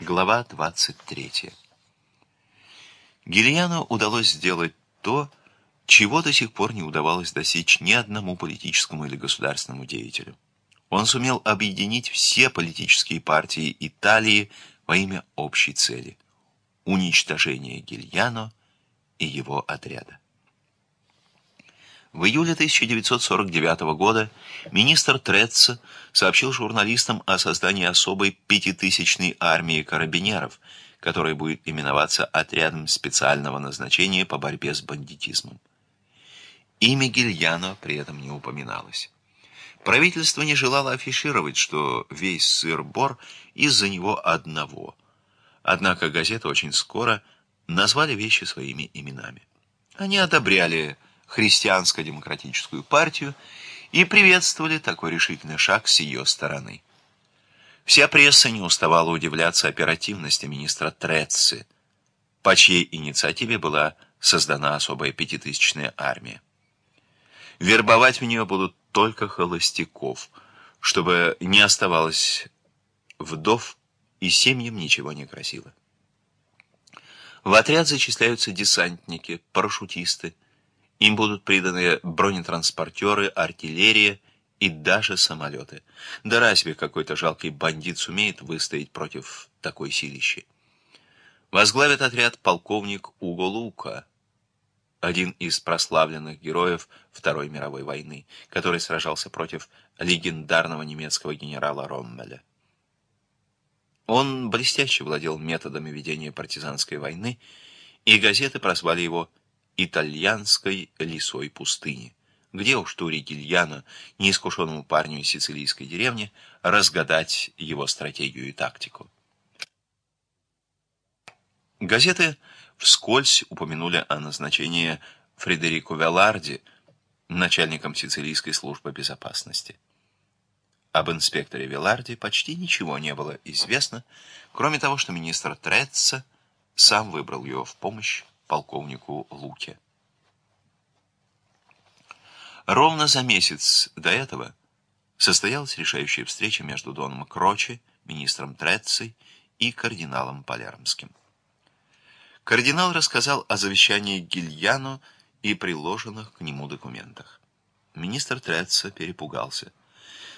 Глава 23. Гильяну удалось сделать то, чего до сих пор не удавалось достичь ни одному политическому или государственному деятелю. Он сумел объединить все политические партии Италии во имя общей цели – уничтожения Гильяно и его отряда. В июле 1949 года министр Треццо сообщил журналистам о создании особой пятитысячной армии карабинеров, которая будет именоваться отрядом специального назначения по борьбе с бандитизмом. Имя Гильяно при этом не упоминалось. Правительство не желало афишировать, что весь сыр-бор из-за него одного. Однако газеты очень скоро назвали вещи своими именами. Они одобряли христианско-демократическую партию и приветствовали такой решительный шаг с ее стороны. Вся пресса не уставала удивляться оперативности министра Трецци, по чьей инициативе была создана особая пятитысячная армия. Вербовать в нее будут только холостяков, чтобы не оставалось вдов и семьям ничего не красило. В отряд зачисляются десантники, парашютисты, им будут приданы бронетранспортеры, артиллерия и даже самолеты. Да разве какой-то жалкий бандит сумеет выстоять против такой силищи? Возглавит отряд полковник Уго Лука, один из прославленных героев Второй мировой войны, который сражался против легендарного немецкого генерала Роммеля. Он блестяще владел методами ведения партизанской войны, и газеты прозвали его итальянской лесой пустыни. Где уж Тури Гильяно, неискушенному парню из сицилийской деревни, разгадать его стратегию и тактику? Газеты вскользь упомянули о назначении Фредерико Веларди начальником сицилийской службы безопасности. Об инспекторе Веларди почти ничего не было известно, кроме того, что министр Треццо сам выбрал его в помощь полковнику Луке. Ровно за месяц до этого состоялась решающая встреча между Доном Крочи, министром Треццей и кардиналом Полярмским. Кардинал рассказал о завещании Гильяно и приложенных к нему документах. Министр Треццо перепугался.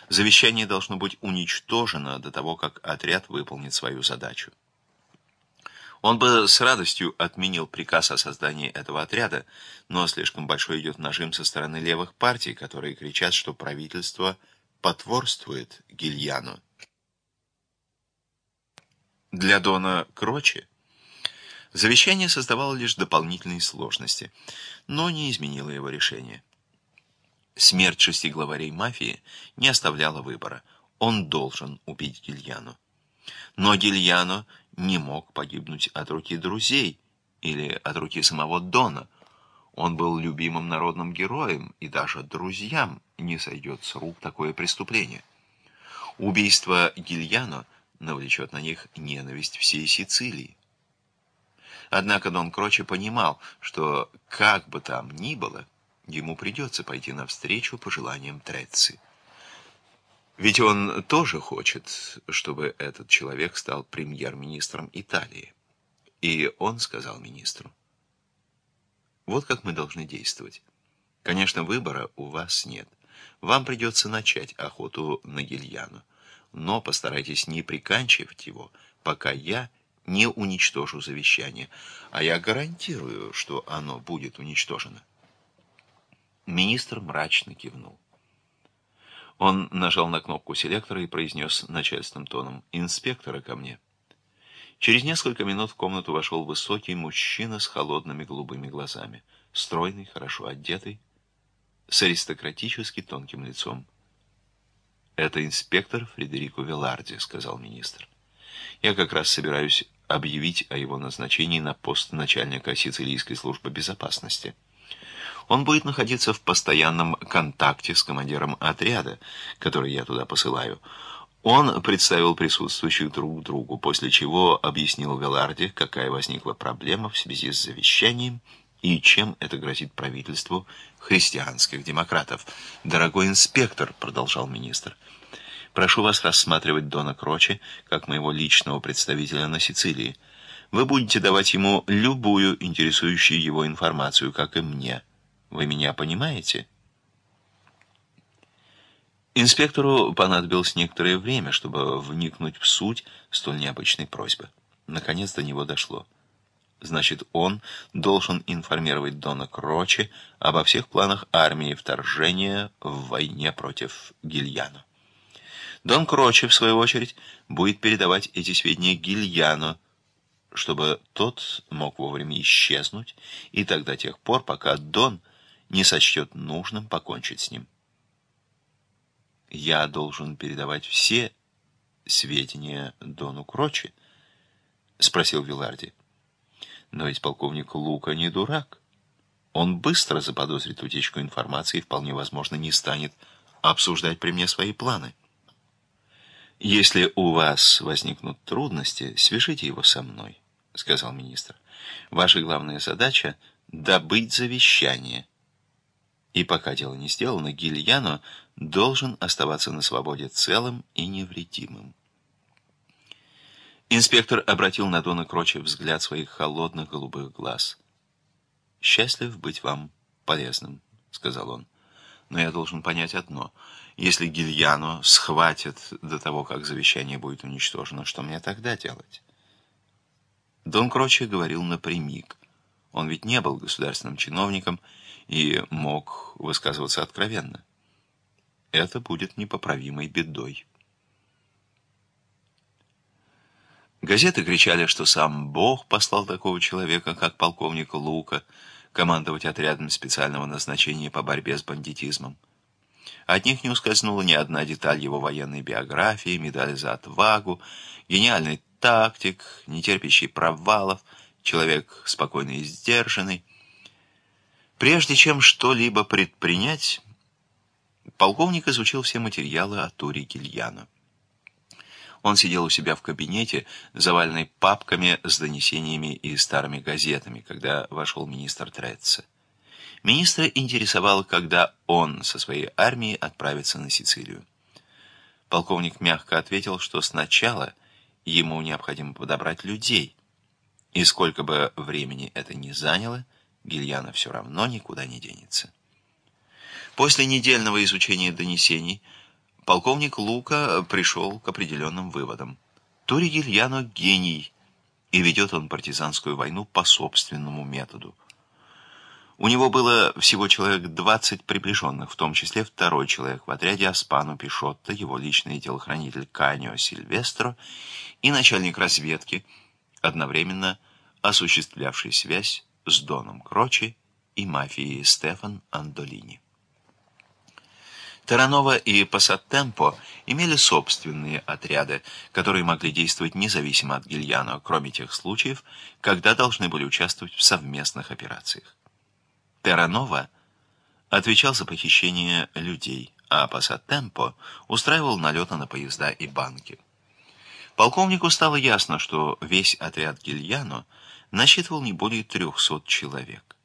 Завещание должно быть уничтожено до того, как отряд выполнит свою задачу. Он бы с радостью отменил приказ о создании этого отряда, но слишком большой идет нажим со стороны левых партий, которые кричат, что правительство потворствует Гильяну. Для Дона Крочи завещание создавало лишь дополнительные сложности, но не изменило его решение. Смерть шести главарей мафии не оставляла выбора. Он должен убить Гильяну. Но Гильяно не мог погибнуть от руки друзей или от руки самого Дона. Он был любимым народным героем, и даже друзьям не сойдет с рук такое преступление. Убийство Гильяно навлечет на них ненависть всей Сицилии. Однако Дон Кроче понимал, что как бы там ни было, ему придется пойти навстречу пожеланиям Трецци. Ведь он тоже хочет, чтобы этот человек стал премьер-министром Италии. И он сказал министру, вот как мы должны действовать. Конечно, выбора у вас нет. Вам придется начать охоту на Гильяну. Но постарайтесь не приканчивать его, пока я не уничтожу завещание. А я гарантирую, что оно будет уничтожено. Министр мрачно кивнул. Он нажал на кнопку селектора и произнес начальственным тоном «Инспектора ко мне». Через несколько минут в комнату вошел высокий мужчина с холодными голубыми глазами, стройный, хорошо одетый, с аристократически тонким лицом. «Это инспектор Фредерико Веларди», — сказал министр. «Я как раз собираюсь объявить о его назначении на пост начальника Сицилийской службы безопасности». Он будет находиться в постоянном контакте с командиром отряда, который я туда посылаю. Он представил присутствующих друг другу, после чего объяснил Веларде, какая возникла проблема в связи с завещанием и чем это грозит правительству христианских демократов. «Дорогой инспектор», — продолжал министр, — Прошу вас рассматривать Дона Крочи как моего личного представителя на Сицилии. Вы будете давать ему любую интересующую его информацию, как и мне. Вы меня понимаете?» Инспектору понадобилось некоторое время, чтобы вникнуть в суть столь необычной просьбы. Наконец до него дошло. Значит, он должен информировать Дона Крочи обо всех планах армии вторжения в войне против Гильяно. Дон Крочи, в свою очередь, будет передавать эти сведения Гильяно, чтобы тот мог вовремя исчезнуть, и до тех пор, пока Дон не сочтет нужным покончить с ним. Я должен передавать все сведения Дону Крочи? Спросил Виларди. Но ведь полковник Лука не дурак. Он быстро заподозрит утечку информации и, вполне возможно, не станет обсуждать при мне свои планы. «Если у вас возникнут трудности, свяжите его со мной», — сказал министр. «Ваша главная задача — добыть завещание. И пока дело не сделано, Гильяно должен оставаться на свободе целым и невредимым». Инспектор обратил на Дона Крочи взгляд своих холодных голубых глаз. «Счастлив быть вам полезным», — сказал он. «Но я должен понять одно. Если Гильяно схватит до того, как завещание будет уничтожено, что мне тогда делать?» Дон Крочи говорил напрямик. Он ведь не был государственным чиновником и мог высказываться откровенно. Это будет непоправимой бедой. Газеты кричали, что сам Бог послал такого человека, как полковник Лука, командовать отрядом специального назначения по борьбе с бандитизмом. От них не ускользнула ни одна деталь его военной биографии, медаль за отвагу, гениальный тактик, нетерпящий провалов, человек спокойный и сдержанный. Прежде чем что-либо предпринять, полковник изучил все материалы о Туре Гильяно. Он сидел у себя в кабинете, заваленный папками с донесениями и старыми газетами, когда вошел министр Трецци. Министра интересовало, когда он со своей армией отправится на Сицилию. Полковник мягко ответил, что сначала ему необходимо подобрать людей, и сколько бы времени это ни заняло, Гильяна все равно никуда не денется. После недельного изучения донесений полковник Лука пришел к определенным выводам. Тори Гильяно – гений, и ведет он партизанскую войну по собственному методу. У него было всего человек 20 приближенных, в том числе второй человек в отряде Аспану Пишотто, его личный телохранитель Канио Сильвестро и начальник разведки, одновременно осуществлявший связь с Доном Крочи и мафией Стефан Андолини. Таранова и Пассатемпо имели собственные отряды, которые могли действовать независимо от Гильяно, кроме тех случаев, когда должны были участвовать в совместных операциях. Таранова отвечал за похищение людей, а Пассатемпо устраивал налеты на поезда и банки. Полковнику стало ясно, что весь отряд Гильяно насчитывал не более трехсот человек.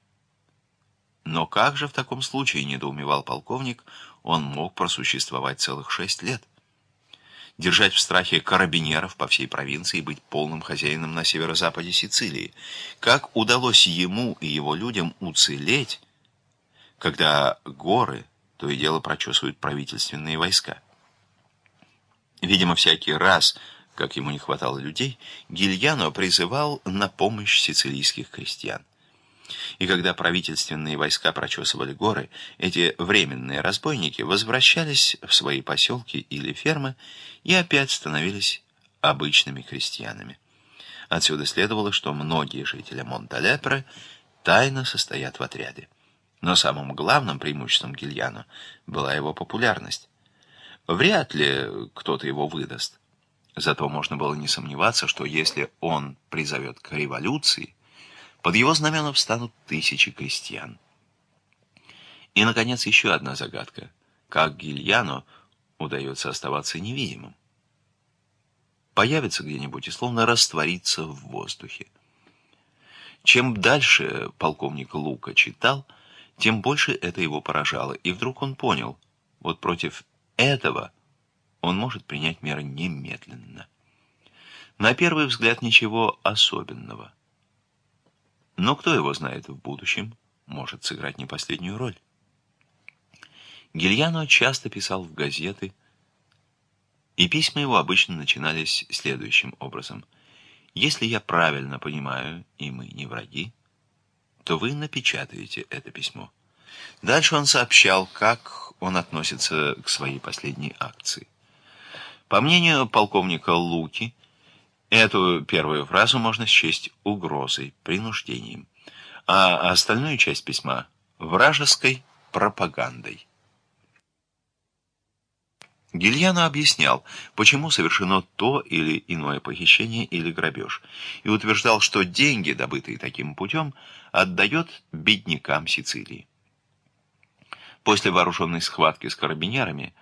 Но как же в таком случае, недоумевал полковник, он мог просуществовать целых шесть лет. Держать в страхе карабинеров по всей провинции и быть полным хозяином на северо-западе Сицилии. Как удалось ему и его людям уцелеть, когда горы то и дело прочесывают правительственные войска? Видимо, всякий раз, как ему не хватало людей, Гильяно призывал на помощь сицилийских крестьян. И когда правительственные войска прочесывали горы, эти временные разбойники возвращались в свои поселки или фермы и опять становились обычными крестьянами. Отсюда следовало, что многие жители Монталепре тайно состоят в отряде. Но самым главным преимуществом Гильяно была его популярность. Вряд ли кто-то его выдаст. Зато можно было не сомневаться, что если он призовет к революции, под его знамена встанут тысячи крестьян. И, наконец, еще одна загадка. Как Гильяно удается оставаться невидимым? Появится где-нибудь и словно растворится в воздухе. Чем дальше полковник Лука читал, тем больше это его поражало. И вдруг он понял, вот против этого он может принять меры немедленно. На первый взгляд ничего особенного. Но кто его знает в будущем, может сыграть не последнюю роль. Гильяно часто писал в газеты, и письма его обычно начинались следующим образом. «Если я правильно понимаю, и мы не враги, то вы напечатаете это письмо». Дальше он сообщал, как он относится к своей последней акции. По мнению полковника Луки, эту первую фразу можно счесть угрозой, принуждением, а остальную часть письма – вражеской пропагандой. Гильяно объяснял, почему совершено то или иное похищение или грабеж, и утверждал, что деньги, добытые таким путем, отдает беднякам Сицилии. После вооруженной схватки с карабинерами,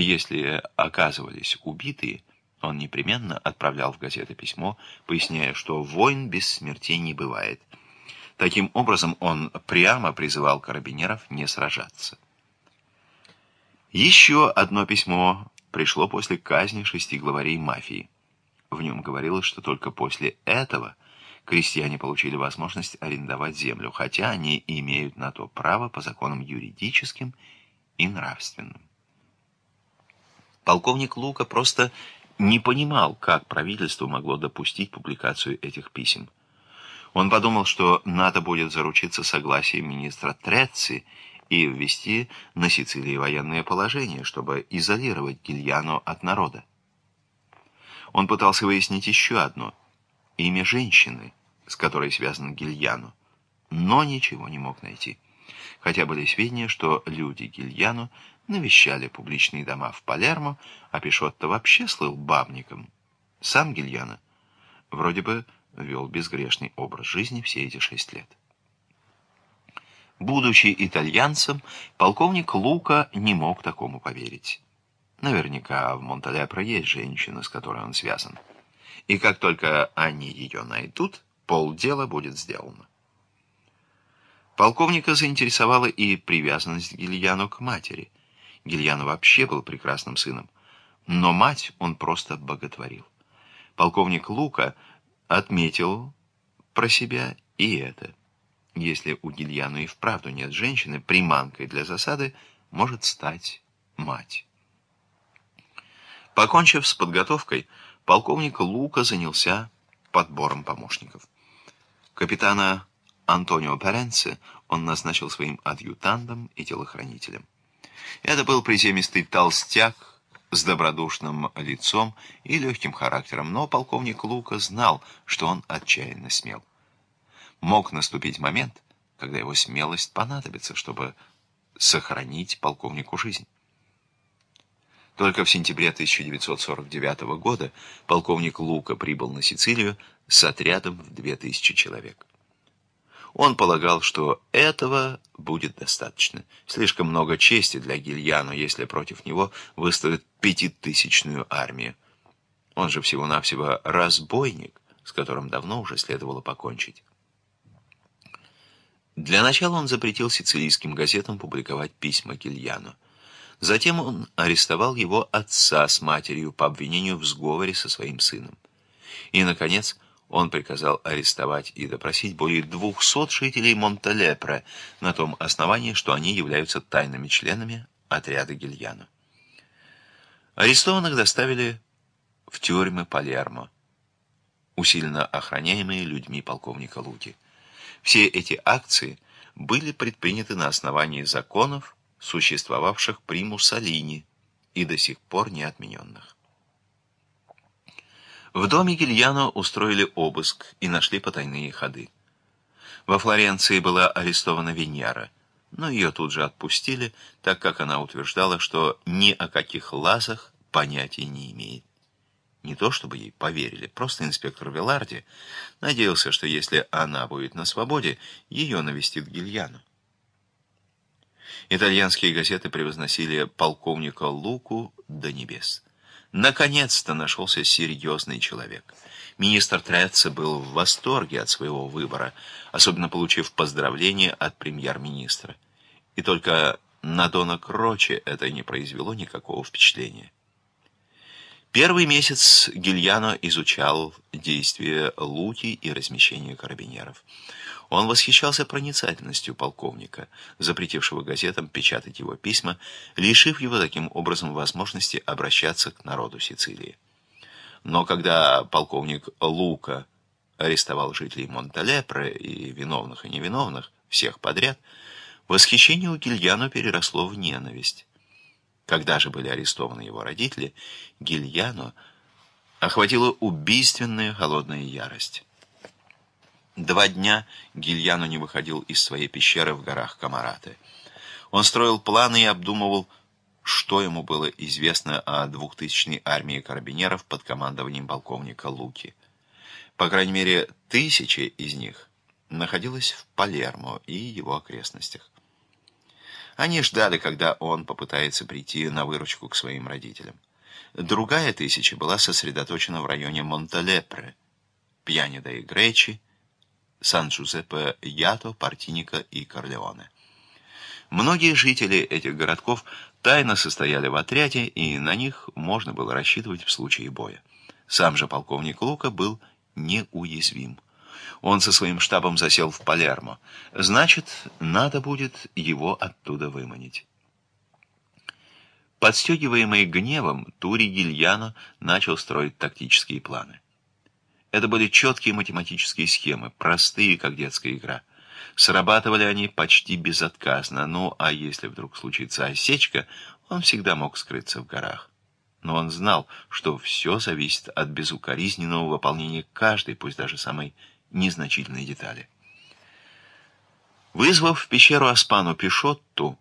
если оказывались убитые, он непременно отправлял в газеты письмо, поясняя, что войн без смертей не бывает. Таким образом, он прямо призывал карабинеров не сражаться. Еще одно письмо пришло после казни шести главарей мафии. В нем говорилось, что только после этого крестьяне получили возможность арендовать землю, хотя они имеют на то право по законам юридическим и нравственным. Полковник Лука просто не понимал, как правительство могло допустить публикацию этих писем. Он подумал, что надо будет заручиться согласием министра Трецци и ввести на Сицилии военное положение, чтобы изолировать Гильяно от народа. Он пытался выяснить еще одно – имя женщины – с которой связан Гильяну, но ничего не мог найти. Хотя были сведения, что люди Гильяну навещали публичные дома в Палермо, а Пишотто вообще слыл бабником. Сам Гильяно вроде бы вел безгрешный образ жизни все эти шесть лет. Будучи итальянцем, полковник Лука не мог такому поверить. Наверняка в Монталепро есть женщина, с которой он связан. И как только они ее найдут, полдела будет сделано. Полковника заинтересовала и привязанность Гильяну к матери. Гильяну вообще был прекрасным сыном, но мать он просто боготворил. Полковник Лука отметил про себя и это. Если у Гильяну и вправду нет женщины, приманкой для засады может стать мать. Покончив с подготовкой, полковник Лука занялся подбором помощников. Капитана Антонио Перенце он назначил своим адъютантом и телохранителем. Это был приземистый толстяк с добродушным лицом и легким характером, но полковник Лука знал, что он отчаянно смел. Мог наступить момент, когда его смелость понадобится, чтобы сохранить полковнику жизнь. Только в сентябре 1949 года полковник Лука прибыл на Сицилию с отрядом в 2000 человек. Он полагал, что этого будет достаточно. Слишком много чести для Гильяно, если против него выставят пятитысячную армию. Он же всего-навсего разбойник, с которым давно уже следовало покончить. Для начала он запретил сицилийским газетам публиковать письма Гильяно. Затем он арестовал его отца с матерью по обвинению в сговоре со своим сыном. И, наконец, он приказал арестовать и допросить более 200 жителей Монталепре на том основании, что они являются тайными членами отряда Гильяно. Арестованных доставили в тюрьмы Палермо, усиленно охраняемые людьми полковника Луки. Все эти акции были предприняты на основании законов, существовавших при Муссолини и до сих пор не отмененных. В доме Гильяно устроили обыск и нашли потайные ходы. Во Флоренции была арестована Венера, но ее тут же отпустили, так как она утверждала, что ни о каких лазах понятия не имеет. Не то чтобы ей поверили, просто инспектор Веларди надеялся, что если она будет на свободе, ее навестит Гильяно. Итальянские газеты превозносили полковника Луку до небес. Наконец-то нашелся серьезный человек. Министр Трецци был в восторге от своего выбора, особенно получив поздравление от премьер-министра. И только на Дона Кроче это не произвело никакого впечатления. Первый месяц Гильяно изучал действия луки и размещение карабинеров. Он восхищался проницательностью полковника, запретившего газетам печатать его письма, лишив его таким образом возможности обращаться к народу Сицилии. Но когда полковник Лука арестовал жителей Монталепре и виновных и невиновных, всех подряд, восхищение у Гильяно переросло в ненависть. Когда же были арестованы его родители, Гильяно охватила убийственная холодная ярость. Два дня Гильяно не выходил из своей пещеры в горах Камараты. Он строил планы и обдумывал, что ему было известно о двухтысячной армии карабинеров под командованием полковника Луки. По крайней мере, тысячи из них находилась в Палермо и его окрестностях. Они ждали, когда он попытается прийти на выручку к своим родителям. Другая тысяча была сосредоточена в районе Монталепре, Пьянида и Гречи, Сан-Джузеппе Ято, Партиника и Корлеоне. Многие жители этих городков тайно состояли в отряде, и на них можно было рассчитывать в случае боя. Сам же полковник Лука был неуязвим. Он со своим штабом засел в Палермо. Значит, надо будет его оттуда выманить. Подстегиваемый гневом, Тури Гильяно начал строить тактические планы. Это были четкие математические схемы, простые, как детская игра. Срабатывали они почти безотказно, ну а если вдруг случится осечка, он всегда мог скрыться в горах. Но он знал, что все зависит от безукоризненного выполнения каждой, пусть даже самой незначительной детали. Вызвав в пещеру Аспану Пишотту,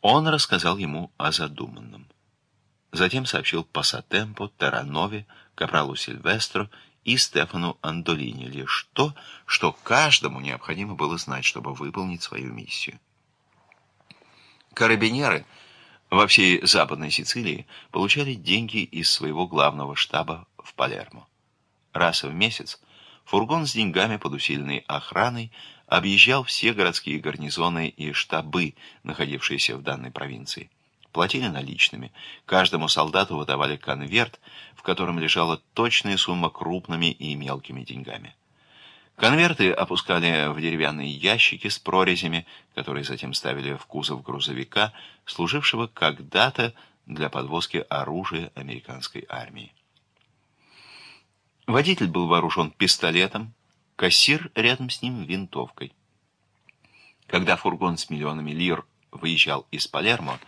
он рассказал ему о задуманном. Затем сообщил Пассатемпо, Терранове, Капралу Сильвестру и Стефану Андолини лишь то, что каждому необходимо было знать, чтобы выполнить свою миссию. Карабинеры во всей Западной Сицилии получали деньги из своего главного штаба в Палермо. Раз в месяц Фургон с деньгами под усиленной охраной объезжал все городские гарнизоны и штабы, находившиеся в данной провинции. Платили наличными. Каждому солдату выдавали конверт, в котором лежала точная сумма крупными и мелкими деньгами. Конверты опускали в деревянные ящики с прорезями, которые затем ставили в кузов грузовика, служившего когда-то для подвозки оружия американской армии. Водитель был вооружен пистолетом, кассир рядом с ним винтовкой. Когда фургон с миллионами лир выезжал из Палермо,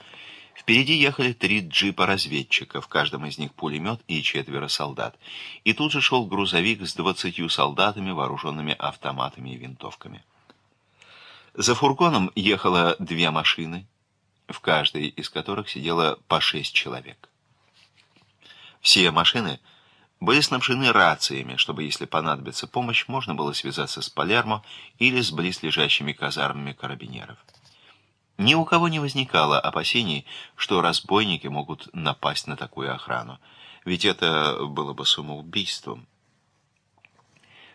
впереди ехали три джипа разведчика, в каждом из них пулемет и четверо солдат. И тут же шел грузовик с двадцатью солдатами, вооруженными автоматами и винтовками. За фургоном ехало две машины, в каждой из которых сидело по шесть человек. Все машины — были снабжены рациями, чтобы, если понадобится помощь, можно было связаться с Палермо или с близлежащими казармами карабинеров. Ни у кого не возникало опасений, что разбойники могут напасть на такую охрану, ведь это было бы самоубийством.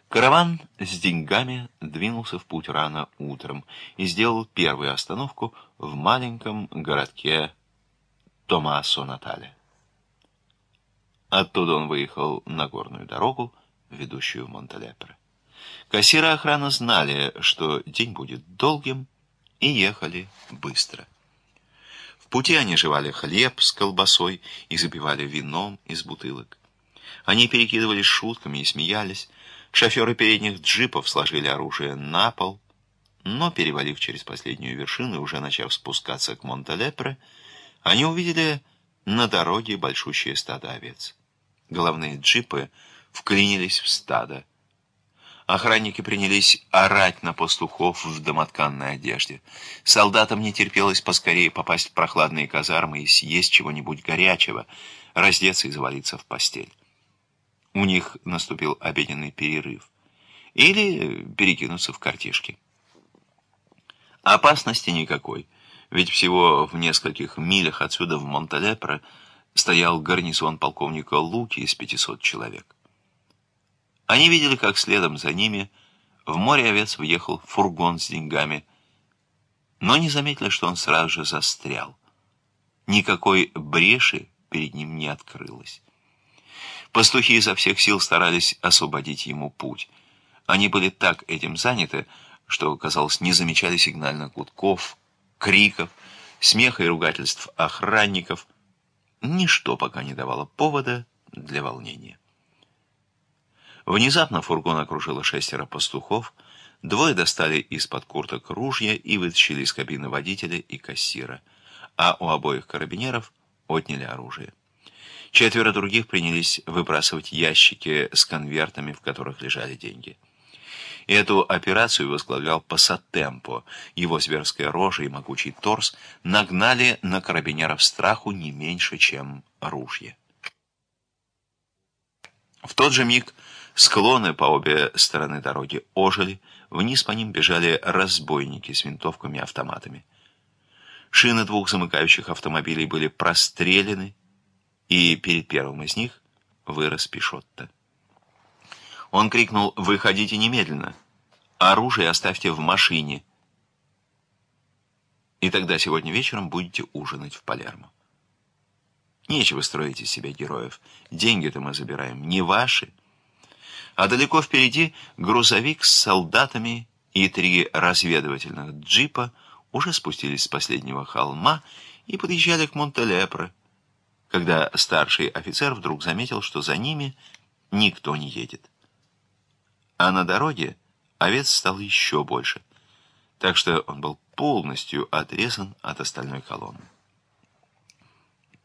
Караван с деньгами двинулся в путь рано утром и сделал первую остановку в маленьком городке Томасо Натале. Оттуда он выехал на горную дорогу, ведущую в Монталепре. Кассиры охраны знали, что день будет долгим, и ехали быстро. В пути они жевали хлеб с колбасой и запивали вином из бутылок. Они перекидывались шутками и смеялись. Шоферы передних джипов сложили оружие на пол, но, перевалив через последнюю вершину и уже начав спускаться к Монталепре, они увидели на дороге большущее стадо овец. Головные джипы вклинились в стадо. Охранники принялись орать на пастухов в домотканной одежде. Солдатам не терпелось поскорее попасть в прохладные казармы и съесть чего-нибудь горячего, раздеться и завалиться в постель. У них наступил обеденный перерыв. Или перекинуться в картишки. Опасности никакой, ведь всего в нескольких милях отсюда в Монталепро стоял гарнизон полковника Луки из 500 человек. Они видели, как следом за ними в море овец въехал фургон с деньгами, но не заметили, что он сразу же застрял. Никакой бреши перед ним не открылось. Пастухи изо всех сил старались освободить ему путь. Они были так этим заняты, что, казалось, не замечали сигнальных гудков, криков, смеха и ругательств охранников. Ничто пока не давало повода для волнения. Внезапно фургон окружило шестеро пастухов, двое достали из-под курток ружья и вытащили из кабины водителя и кассира, а у обоих карабинеров отняли оружие. Четверо других принялись выбрасывать ящики с конвертами, в которых лежали деньги. Эту операцию возглавлял Пассатемпо. Его зверская рожа и могучий торс нагнали на карабинеров страху не меньше, чем ружье. В тот же миг Склоны по обе стороны дороги ожили, вниз по ним бежали разбойники с винтовками-автоматами. Шины двух замыкающих автомобилей были прострелены, и перед первым из них вырос Пишотто. Он крикнул «Выходите немедленно! Оружие оставьте в машине!» И тогда сегодня вечером будете ужинать в Палермо. Нечего строить из себя героев. Деньги-то мы забираем не ваши, а далеко впереди грузовик с солдатами и три разведывательных джипа уже спустились с последнего холма и подъезжали к Монтелепре, когда старший офицер вдруг заметил, что за ними никто не едет. А на дороге овец стало еще больше, так что он был полностью отрезан от остальной колонны.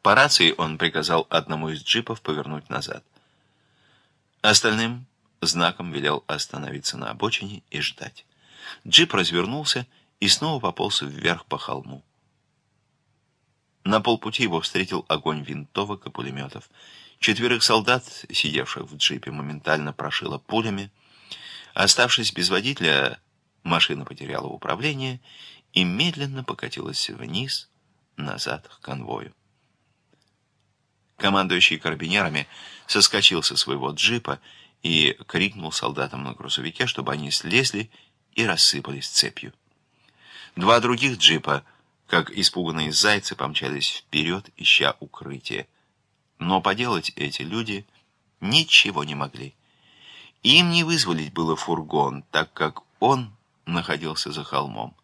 По рации он приказал одному из джипов повернуть назад. Остальным знаком велел остановиться на обочине и ждать. Джип развернулся и снова пополз вверх по холму. На полпути его встретил огонь винтовок и пулеметов. Четверых солдат, сидевших в джипе, моментально прошило пулями. Оставшись без водителя, машина потеряла управление и медленно покатилась вниз, назад к конвою. Командующий карабинерами соскочил со своего джипа и крикнул солдатам на грузовике, чтобы они слезли и рассыпались цепью. Два других джипа, как испуганные зайцы, помчались вперед, ища укрытие. Но поделать эти люди ничего не могли. Им не вызволить было фургон, так как он находился за холмом.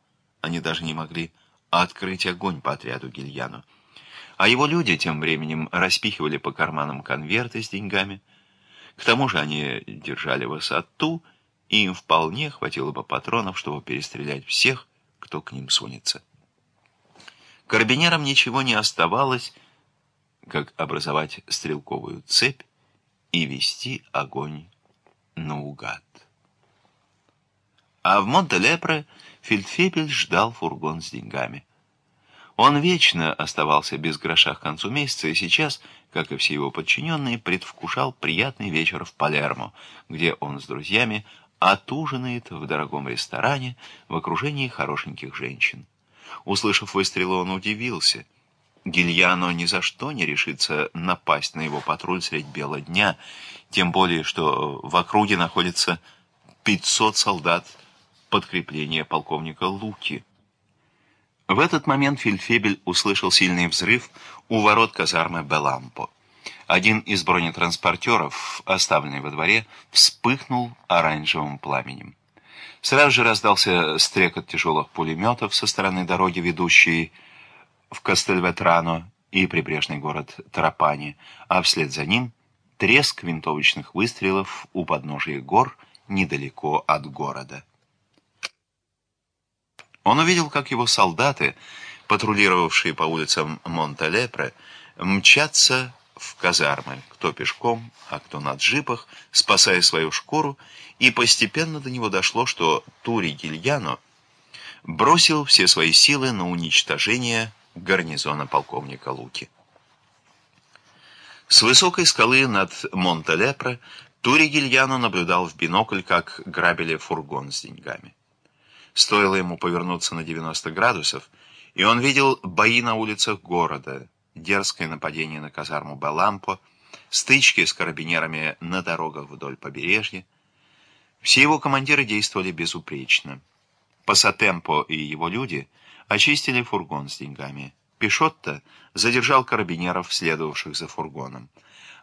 Они даже не могли открыть огонь по отряду Гильяну. А его люди тем временем распихивали по карманам конверты с деньгами, к тому же они держали высоту, и им вполне хватило бы патронов, чтобы перестрелять всех, кто к ним сунется. Карабинерам ничего не оставалось, как образовать стрелковую цепь и вести огонь наугад. А в Монтелепре фельдфебель ждал фургон с деньгами. Он вечно оставался без гроша к концу месяца, и сейчас, как и все его подчиненные, предвкушал приятный вечер в Палермо, где он с друзьями отужинает в дорогом ресторане в окружении хорошеньких женщин. Услышав выстрелы, он удивился. Гильяно ни за что не решится напасть на его патруль средь бела дня, тем более, что в округе находится 500 солдат подкрепления полковника Луки. В этот момент Фельдфебель услышал сильный взрыв у ворот казармы Белампо. Один из бронетранспортеров, оставленный во дворе, вспыхнул оранжевым пламенем. Сразу же раздался стрекот тяжелых пулеметов со стороны дороги, ведущей в Кастельветрано и прибрежный город Тарапани, а вслед за ним треск винтовочных выстрелов у подножия гор недалеко от города. Он увидел, как его солдаты, патрулировавшие по улицам Монталепре, мчатся в казармы, кто пешком, а кто на джипах, спасая свою шкуру, и постепенно до него дошло, что Тури Гильяно бросил все свои силы на уничтожение гарнизона полковника Луки. С высокой скалы над Монталепре Тури Гильяно наблюдал в бинокль, как грабили фургон с деньгами. Стоило ему повернуться на 90 градусов, и он видел бои на улицах города, дерзкое нападение на казарму Балампо, стычки с карабинерами на дорогах вдоль побережья. Все его командиры действовали безупречно. Пассатемпо и его люди очистили фургон с деньгами. Пишотто задержал карабинеров, следовавших за фургоном.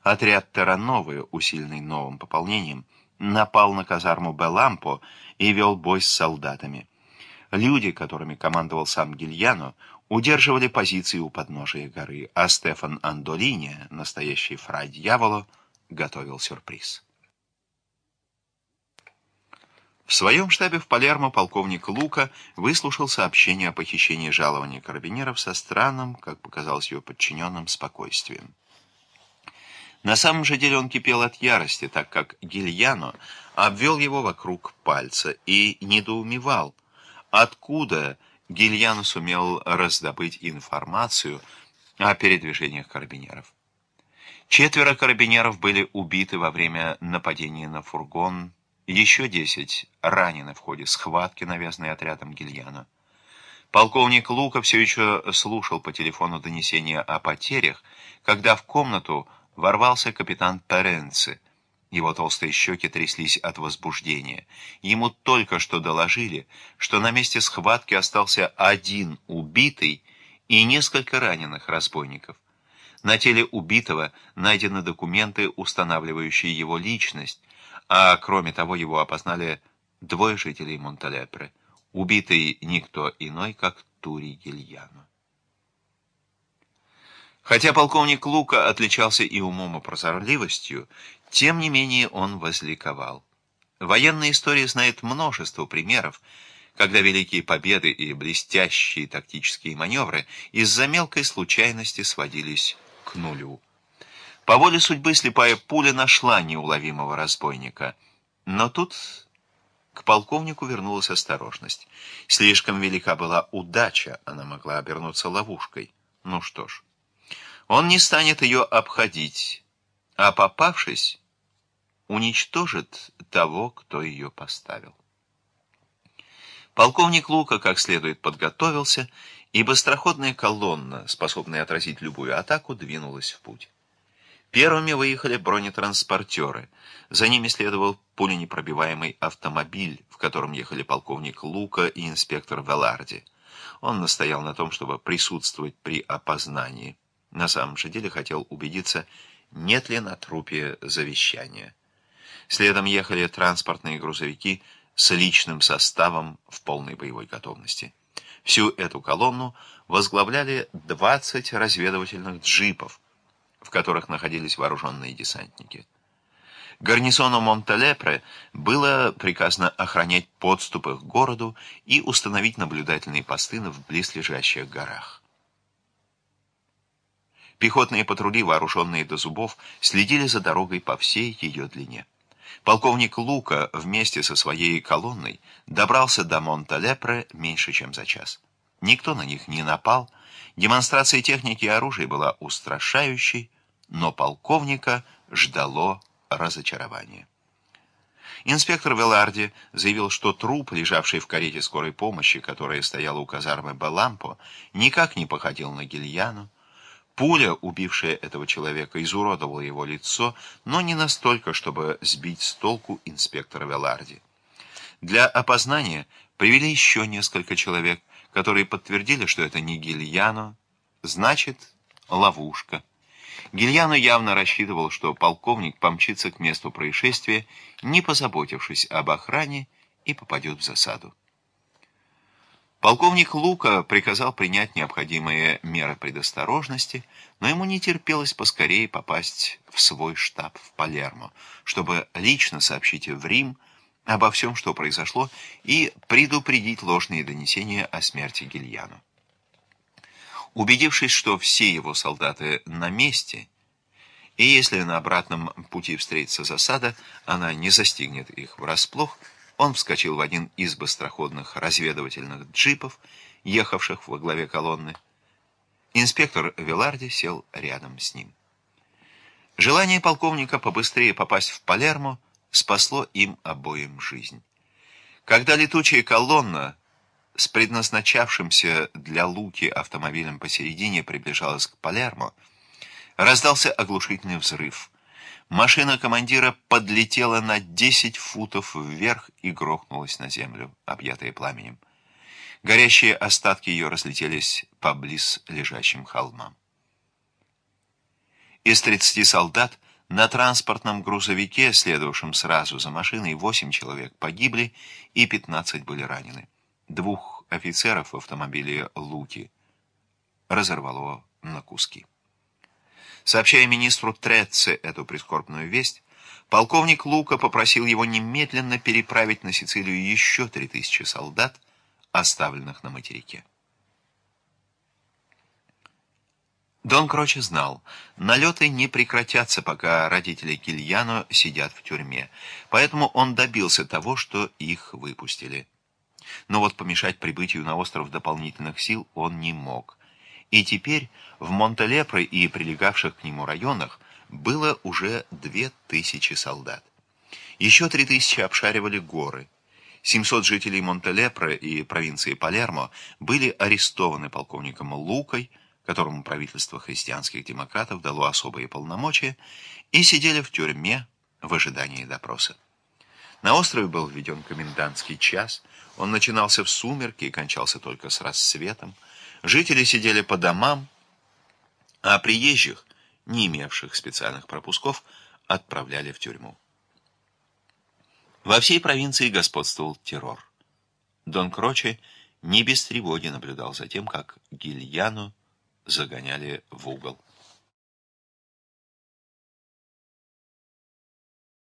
отряд Террановы, усиленный новым пополнением, напал на казарму Белампо и вел бой с солдатами. Люди, которыми командовал сам Гильяно, удерживали позиции у подножия горы, а Стефан Андолини, настоящий фрай дьявола, готовил сюрприз. В своем штабе в Палермо полковник Лука выслушал сообщение о похищении жалования карабинеров со странным, как показалось его подчиненным, спокойствием. На самом же деле он кипел от ярости, так как Гильяно обвел его вокруг пальца и недоумевал, откуда Гильяно сумел раздобыть информацию о передвижениях карабинеров. Четверо карабинеров были убиты во время нападения на фургон, еще десять ранены в ходе схватки, навязанной отрядом Гильяна. Полковник Лука все еще слушал по телефону донесения о потерях, когда в комнату ворвался капитан Перенци. Его толстые щеки тряслись от возбуждения. Ему только что доложили, что на месте схватки остался один убитый и несколько раненых разбойников. На теле убитого найдены документы, устанавливающие его личность, а кроме того его опознали двое жителей Монталепре, убитый никто иной, как Тури Гильяно. Хотя полковник Лука отличался и умом, и прозорливостью, тем не менее он возликовал. Военная история знает множество примеров, когда великие победы и блестящие тактические маневры из-за мелкой случайности сводились к нулю. По воле судьбы слепая пуля нашла неуловимого разбойника. Но тут к полковнику вернулась осторожность. Слишком велика была удача, она могла обернуться ловушкой. Ну что ж, он не станет ее обходить, а попавшись, уничтожит того, кто ее поставил. Полковник Лука как следует подготовился, и быстроходная колонна, способная отразить любую атаку, двинулась в путь. Первыми выехали бронетранспортеры. За ними следовал пуленепробиваемый автомобиль, в котором ехали полковник Лука и инспектор Веларди. Он настоял на том, чтобы присутствовать при опознании. На самом же деле хотел убедиться, нет ли на трупе завещания. Следом ехали транспортные грузовики с личным составом в полной боевой готовности. Всю эту колонну возглавляли 20 разведывательных джипов, в которых находились вооруженные десантники. Гарнизону Монталепре было приказано охранять подступы к городу и установить наблюдательные посты в близлежащих горах. Пехотные патрули, вооруженные до зубов, следили за дорогой по всей ее длине. Полковник Лука вместе со своей колонной добрался до Монталепре меньше, чем за час. Никто на них не напал, демонстрация техники и оружия была устрашающей, но полковника ждало разочарование. Инспектор Веларди заявил, что труп, лежавший в карете скорой помощи, которая стояла у казармы Балампо, никак не походил на Гильяну, Пуля, убившая этого человека, изуродовала его лицо, но не настолько, чтобы сбить с толку инспектора Веларди. Для опознания привели еще несколько человек, которые подтвердили, что это не Гильяно, значит, ловушка. Гильяно явно рассчитывал, что полковник помчится к месту происшествия, не позаботившись об охране, и попадет в засаду. Полковник Лука приказал принять необходимые меры предосторожности, но ему не терпелось поскорее попасть в свой штаб в Палермо, чтобы лично сообщить в Рим обо всем, что произошло, и предупредить ложные донесения о смерти Гильяну. Убедившись, что все его солдаты на месте, и если на обратном пути встретится засада, она не застигнет их врасплох, он вскочил в один из быстроходных разведывательных джипов, ехавших во главе колонны. Инспектор Веларди сел рядом с ним. Желание полковника побыстрее попасть в Палермо спасло им обоим жизнь. Когда летучая колонна с предназначавшимся для Луки автомобилем посередине приближалась к Палермо, раздался оглушительный взрыв — Машина командира подлетела на 10 футов вверх и грохнулась на землю, объятая пламенем. Горящие остатки ее разлетелись по близ лежащим холмам. Из 30 солдат На транспортном грузовике, следовавшем сразу за машиной, восемь человек погибли и 15 были ранены. Двух офицеров в автомобиле «Лути» разорвало на куски. Сообщая министру Трецце эту прискорбную весть, полковник Лука попросил его немедленно переправить на Сицилию еще 3000 солдат, оставленных на материке. Дон Кроче знал, налеты не прекратятся, пока родители Кильяно сидят в тюрьме, поэтому он добился того, что их выпустили. Но вот помешать прибытию на остров дополнительных сил он не мог. И теперь в Монтелепре и прилегавших к нему районах было уже две тысячи солдат. Еще три тысячи обшаривали горы. 700 жителей Монтелепре и провинции Палермо были арестованы полковником Лукой, которому правительство христианских демократов дало особые полномочия, и сидели в тюрьме в ожидании допроса. На острове был введен комендантский час, он начинался в сумерки и кончался только с рассветом. Жители сидели по домам, а приезжих, не имевших специальных пропусков, отправляли в тюрьму. Во всей провинции господствовал террор. Дон Кроче не без тревоги наблюдал за тем, как Гильяну загоняли в угол.